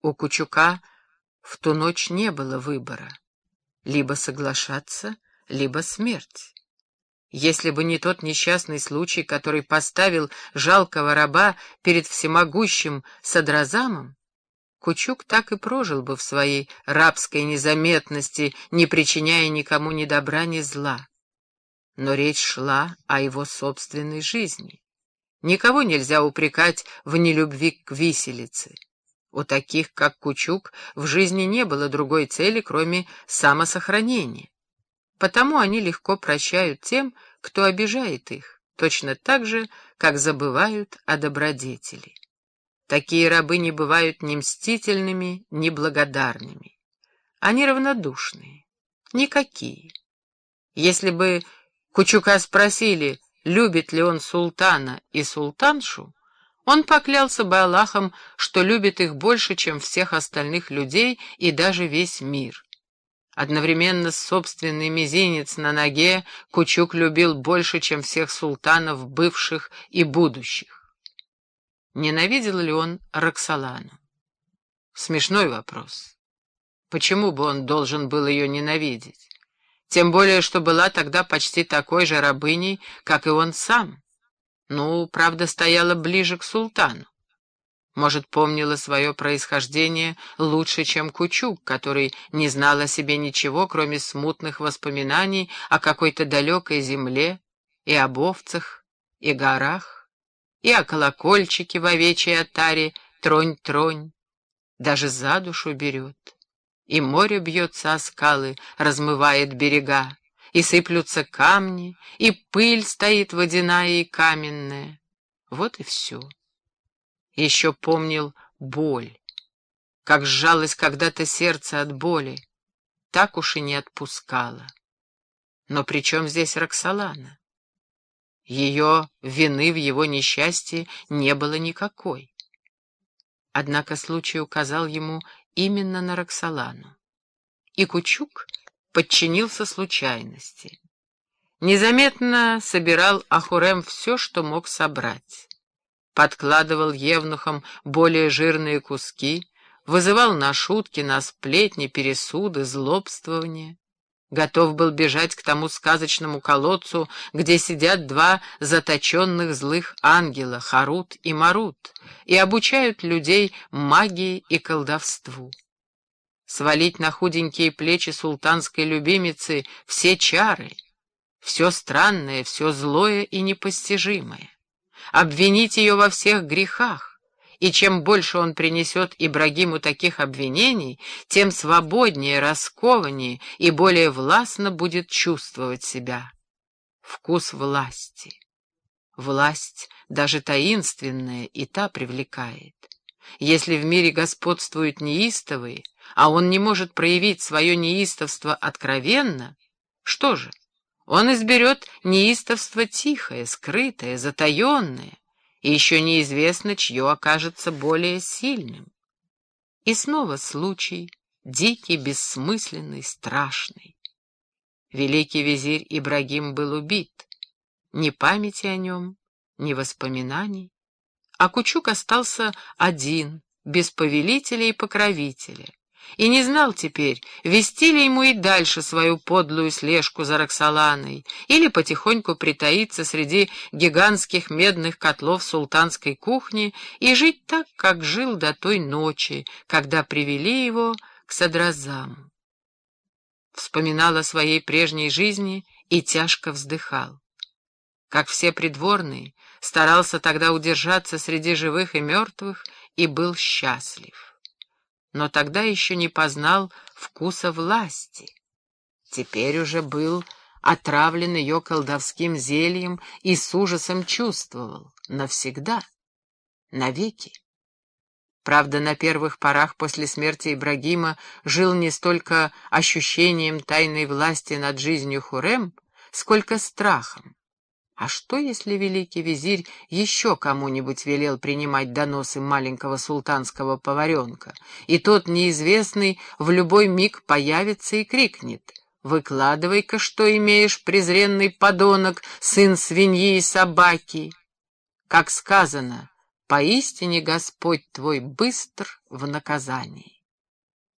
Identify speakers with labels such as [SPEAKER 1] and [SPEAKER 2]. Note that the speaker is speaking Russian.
[SPEAKER 1] У Кучука в ту ночь не было выбора. Либо соглашаться, либо смерть. Если бы не тот несчастный случай, который поставил жалкого раба перед всемогущим Садразамом, Кучук так и прожил бы в своей рабской незаметности, не причиняя никому ни добра, ни зла. Но речь шла о его собственной жизни. Никого нельзя упрекать в нелюбви к виселице. У таких, как Кучук, в жизни не было другой цели, кроме самосохранения. Потому они легко прощают тем, кто обижает их, точно так же, как забывают о добродетели. Такие рабы не бывают ни мстительными, ни благодарными. Они равнодушные, никакие. Если бы Кучука спросили, любит ли он султана и султаншу, он поклялся бы Аллахом, что любит их больше, чем всех остальных людей и даже весь мир. Одновременно с собственной мизинец на ноге Кучук любил больше, чем всех султанов, бывших и будущих. Ненавидел ли он Роксолану? Смешной вопрос. Почему бы он должен был ее ненавидеть? Тем более, что была тогда почти такой же рабыней, как и он сам. Ну, правда, стояла ближе к султану. Может, помнила свое происхождение лучше, чем Кучук, который не знал о себе ничего, кроме смутных воспоминаний о какой-то далекой земле и об овцах, и горах, и о колокольчике в овечьей отаре тронь-тронь. Даже за душу берет. И море бьется о скалы, размывает берега и сыплются камни, и пыль стоит водяная и каменная. Вот и все. Еще помнил боль, как сжалось когда-то сердце от боли, так уж и не отпускала. Но при чем здесь Роксолана? Ее вины в его несчастье не было никакой. Однако случай указал ему именно на Роксолану. И Кучук подчинился случайности. Незаметно собирал Ахурем все, что мог собрать. Подкладывал евнухам более жирные куски, вызывал на шутки, на сплетни, пересуды, злобствования. Готов был бежать к тому сказочному колодцу, где сидят два заточенных злых ангела, Харут и Марут, и обучают людей магии и колдовству свалить на худенькие плечи султанской любимицы все чары, все странное, все злое и непостижимое, обвинить ее во всех грехах, и чем больше он принесет Ибрагиму таких обвинений, тем свободнее, раскованнее и более властно будет чувствовать себя. Вкус власти. Власть, даже таинственная, и та привлекает. Если в мире господствуют неистовые, а он не может проявить свое неистовство откровенно, что же, он изберет неистовство тихое, скрытое, затаенное, и еще неизвестно, чье окажется более сильным. И снова случай, дикий, бессмысленный, страшный. Великий визирь Ибрагим был убит. Ни памяти о нем, ни воспоминаний. А Кучук остался один, без повелителя и покровителя и не знал теперь, вести ли ему и дальше свою подлую слежку за Роксоланой или потихоньку притаиться среди гигантских медных котлов султанской кухни и жить так, как жил до той ночи, когда привели его к Садразаму. Вспоминал о своей прежней жизни и тяжко вздыхал. Как все придворные, старался тогда удержаться среди живых и мертвых и был счастлив но тогда еще не познал вкуса власти. Теперь уже был отравлен ее колдовским зельем и с ужасом чувствовал навсегда, навеки. Правда, на первых порах после смерти Ибрагима жил не столько ощущением тайной власти над жизнью Хурем, сколько страхом. А что, если великий визирь еще кому-нибудь велел принимать доносы маленького султанского поваренка, и тот неизвестный в любой миг появится и крикнет «Выкладывай-ка, что имеешь, презренный подонок, сын свиньи и собаки!» Как сказано, Поистине Господь твой быстр в наказании.